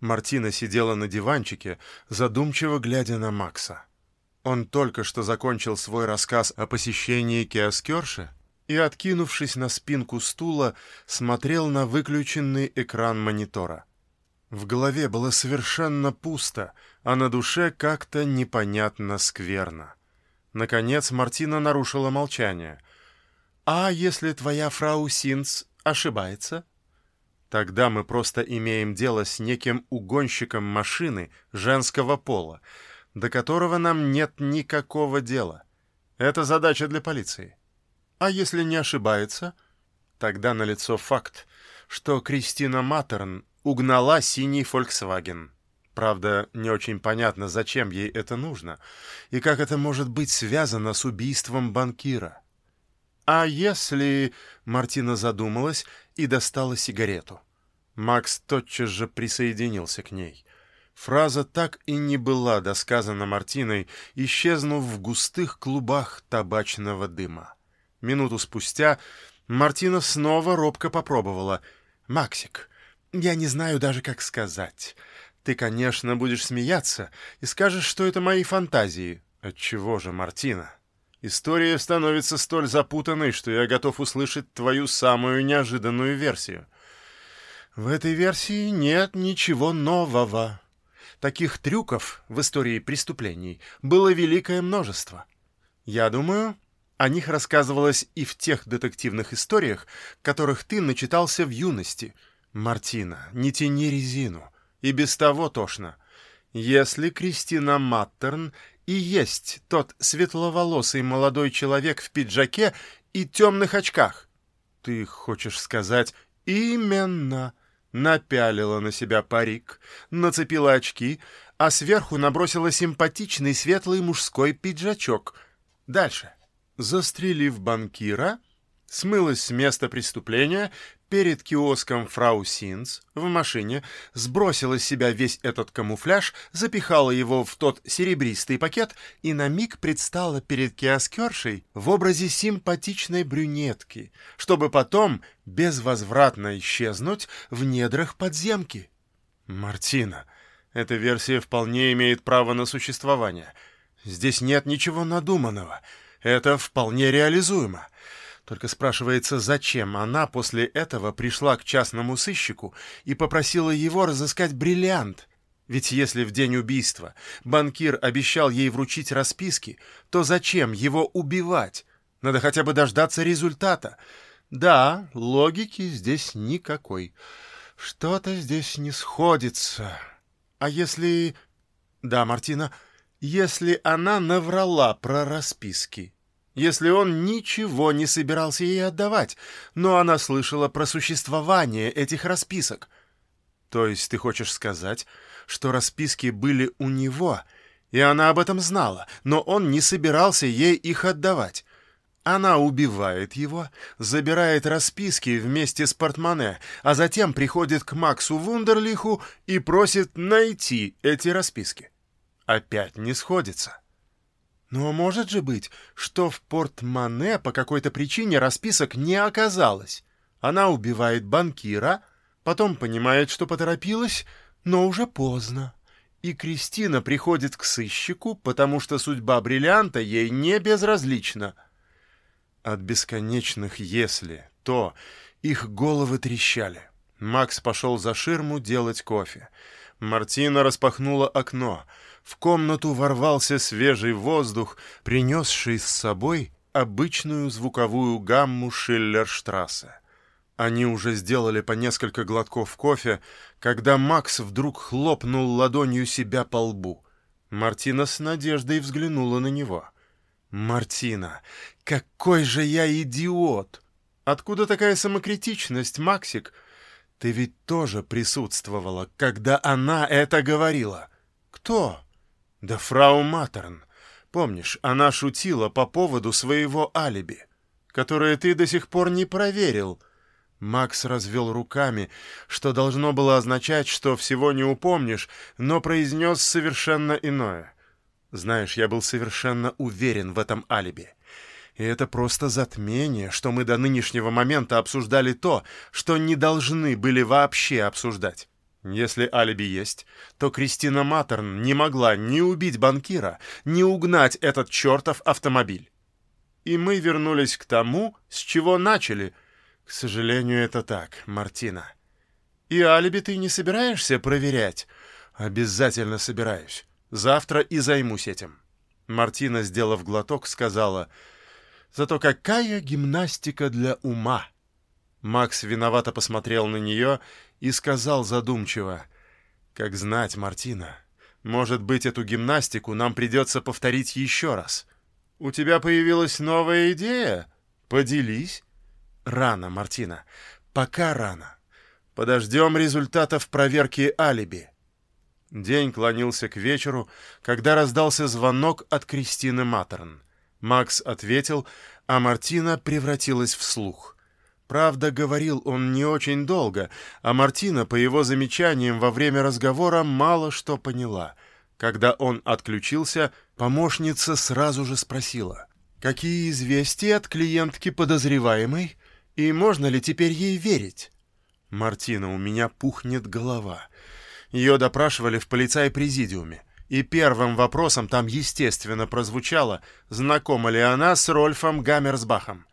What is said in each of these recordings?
Мартина сидела на диванчике, задумчиво глядя на Макса. Он только что закончил свой рассказ о посещении киоскерши и, откинувшись на спинку стула, смотрел на выключенный экран монитора. В голове было совершенно пусто, а на душе как-то непонятно скверно. Наконец Мартина нарушила молчание. «А если твоя фрау Синц ошибается?» Тогда мы просто имеем дело с неким угонщиком машины женского пола, до которого нам нет никакого дела. Это задача для полиции. А если не ошибается, тогда налицо факт, что Кристина Матерн угнала синий Volkswagen. Правда, не очень понятно, зачем ей это нужно, и как это может быть связано с убийством банкира. А если... Мартина задумалась и достала сигарету. Макс тотчас же присоединился к ней. Фраза так и не была досказана Мартиной, исчезнув в густых клубах табачного дыма. Минуту спустя Мартина снова робко попробовала. «Максик, я не знаю даже, как сказать. Ты, конечно, будешь смеяться и скажешь, что это мои фантазии. Отчего же, Мартина? История становится столь запутанной, что я готов услышать твою самую неожиданную версию». В этой версии нет ничего нового. Таких трюков в истории преступлений было великое множество. Я думаю, о них рассказывалось и в тех детективных историях, которых ты начитался в юности. Мартина, не тяни резину. И без того тошно. Если Кристина Маттерн и есть тот светловолосый молодой человек в пиджаке и темных очках. Ты хочешь сказать «именно» напялила на себя парик, нацепила очки, а сверху набросила симпатичный светлый мужской пиджачок. Дальше. Застрелив банкира, смылась с места преступления, перед киоском фрау Синц в машине, сбросила с себя весь этот камуфляж, запихала его в тот серебристый пакет и на миг предстала перед киоскершей в образе симпатичной брюнетки, чтобы потом безвозвратно исчезнуть в недрах подземки. Мартина, эта версия вполне имеет право на существование. Здесь нет ничего надуманного. Это вполне реализуемо. Только спрашивается, зачем она после этого пришла к частному сыщику и попросила его разыскать бриллиант? Ведь если в день убийства банкир обещал ей вручить расписки, то зачем его убивать? Надо хотя бы дождаться результата. Да, логики здесь никакой. Что-то здесь не сходится. А если... Да, Мартина, если она наврала про расписки, если он ничего не собирался ей отдавать, но она слышала про существование этих расписок. То есть ты хочешь сказать, что расписки были у него, и она об этом знала, но он не собирался ей их отдавать. Она убивает его, забирает расписки вместе с портмоне, а затем приходит к Максу Вундерлиху и просит найти эти расписки. Опять не сходится. Но может же быть, что в портмоне по какой-то причине расписок не оказалось. Она убивает банкира, потом понимает, что поторопилась, но уже поздно. И Кристина приходит к сыщику, потому что судьба бриллианта ей не безразлична. От бесконечных «если» то их головы трещали. Макс пошел за ширму делать кофе. Мартина распахнула окно — в комнату ворвался свежий воздух, принесший с собой обычную звуковую гамму Шиллерштрассе. Они уже сделали по несколько глотков кофе, когда Макс вдруг хлопнул ладонью себя по лбу. Мартина с надеждой взглянула на него. «Мартина, какой же я идиот! Откуда такая самокритичность, Максик? Ты ведь тоже присутствовала, когда она это говорила. Кто?» Да фрау Матерн. Помнишь, она шутила по поводу своего алиби, которое ты до сих пор не проверил. Макс развел руками, что должно было означать, что всего не упомнишь, но произнес совершенно иное. Знаешь, я был совершенно уверен в этом алиби. И это просто затмение, что мы до нынешнего момента обсуждали то, что не должны были вообще обсуждать. Если алиби есть, то Кристина Матерн не могла ни убить банкира, ни угнать этот чертов автомобиль. И мы вернулись к тому, с чего начали. К сожалению, это так, Мартина. И алиби ты не собираешься проверять? Обязательно собираюсь. Завтра и займусь этим. Мартина, сделав глоток, сказала, «Зато какая гимнастика для ума!» Макс виновато посмотрел на нее и сказал задумчиво, «Как знать, Мартина, может быть, эту гимнастику нам придется повторить еще раз. У тебя появилась новая идея? Поделись». «Рано, Мартина, пока рано. Подождем результатов проверки алиби». День клонился к вечеру, когда раздался звонок от Кристины Матерн. Макс ответил, а Мартина превратилась в слух. Правда, говорил он не очень долго, а Мартина, по его замечаниям во время разговора, мало что поняла. Когда он отключился, помощница сразу же спросила, «Какие известия от клиентки подозреваемой, и можно ли теперь ей верить?» «Мартина, у меня пухнет голова». Ее допрашивали в полицай-президиуме, и первым вопросом там, естественно, прозвучало, знакома ли она с Рольфом Гаммерсбахом.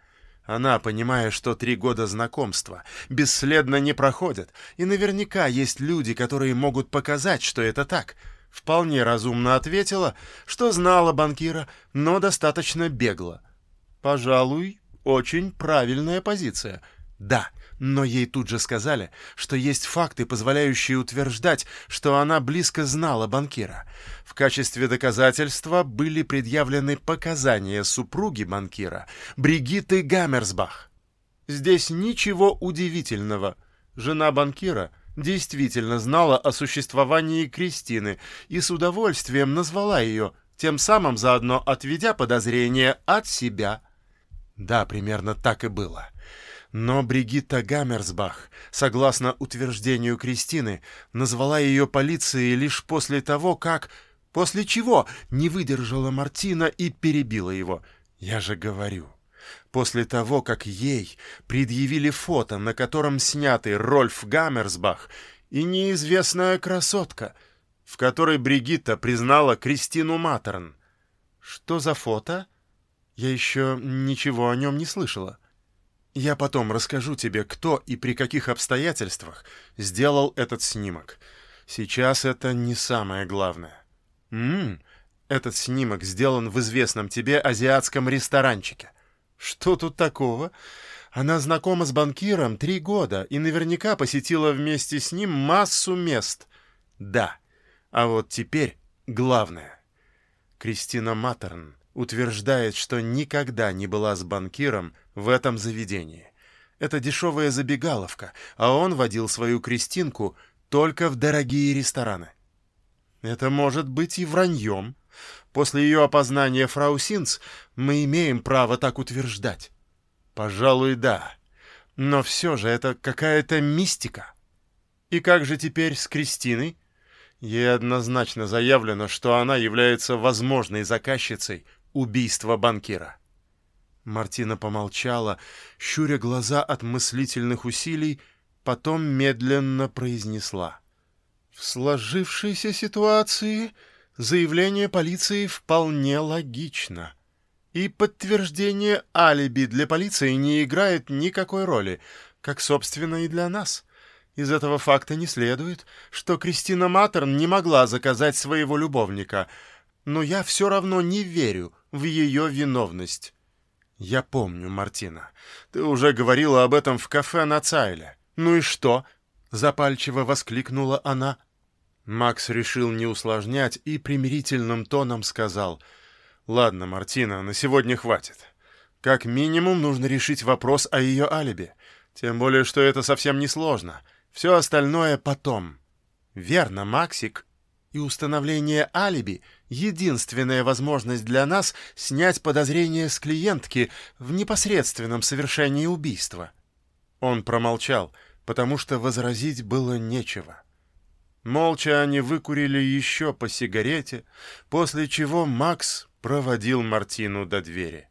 Она, понимая, что три года знакомства бесследно не проходят, и наверняка есть люди, которые могут показать, что это так, вполне разумно ответила, что знала банкира, но достаточно бегло. Пожалуй, очень правильная позиция. Да, но ей тут же сказали, что есть факты, позволяющие утверждать, что она близко знала банкира. В качестве доказательства были предъявлены показания супруги банкира, Бригитты Гаммерсбах. Здесь ничего удивительного. Жена банкира действительно знала о существовании Кристины и с удовольствием назвала ее, тем самым заодно отведя подозрения от себя. Да, примерно так и было. Но Бригитта Гаммерсбах, согласно утверждению Кристины, назвала ее полицией лишь после того, как... После чего не выдержала Мартина и перебила его. Я же говорю. После того, как ей предъявили фото, на котором снятый Рольф Гаммерсбах и неизвестная красотка, в которой Бригитта признала Кристину Матерн. Что за фото? Я еще ничего о нем не слышала. Я потом расскажу тебе, кто и при каких обстоятельствах сделал этот снимок. Сейчас это не самое главное. Ммм, этот снимок сделан в известном тебе азиатском ресторанчике. Что тут такого? Она знакома с банкиром три года и наверняка посетила вместе с ним массу мест. Да, а вот теперь главное. Кристина Матерн утверждает, что никогда не была с банкиром в этом заведении. Это дешевая забегаловка, а он водил свою Кристинку только в дорогие рестораны. Это может быть и враньем. После ее опознания фрау Синц мы имеем право так утверждать. Пожалуй, да. Но все же это какая-то мистика. И как же теперь с Кристиной? Ей однозначно заявлено, что она является возможной заказчицей убийства банкира. Мартина помолчала, щуря глаза от мыслительных усилий, потом медленно произнесла. «В сложившейся ситуации заявление полиции вполне логично, и подтверждение алиби для полиции не играет никакой роли, как, собственно, и для нас». Из этого факта не следует, что Кристина Матерн не могла заказать своего любовника, но я все равно не верю в ее виновность. «Я помню, Мартина. Ты уже говорила об этом в кафе на Цайле. Ну и что?» — запальчиво воскликнула она. Макс решил не усложнять и примирительным тоном сказал. «Ладно, Мартина, на сегодня хватит. Как минимум нужно решить вопрос о ее алиби. Тем более, что это совсем не сложно. Все остальное потом». «Верно, Максик», и установление алиби — единственная возможность для нас снять подозрения с клиентки в непосредственном совершении убийства. Он промолчал, потому что возразить было нечего. Молча они выкурили еще по сигарете, после чего Макс проводил Мартину до двери.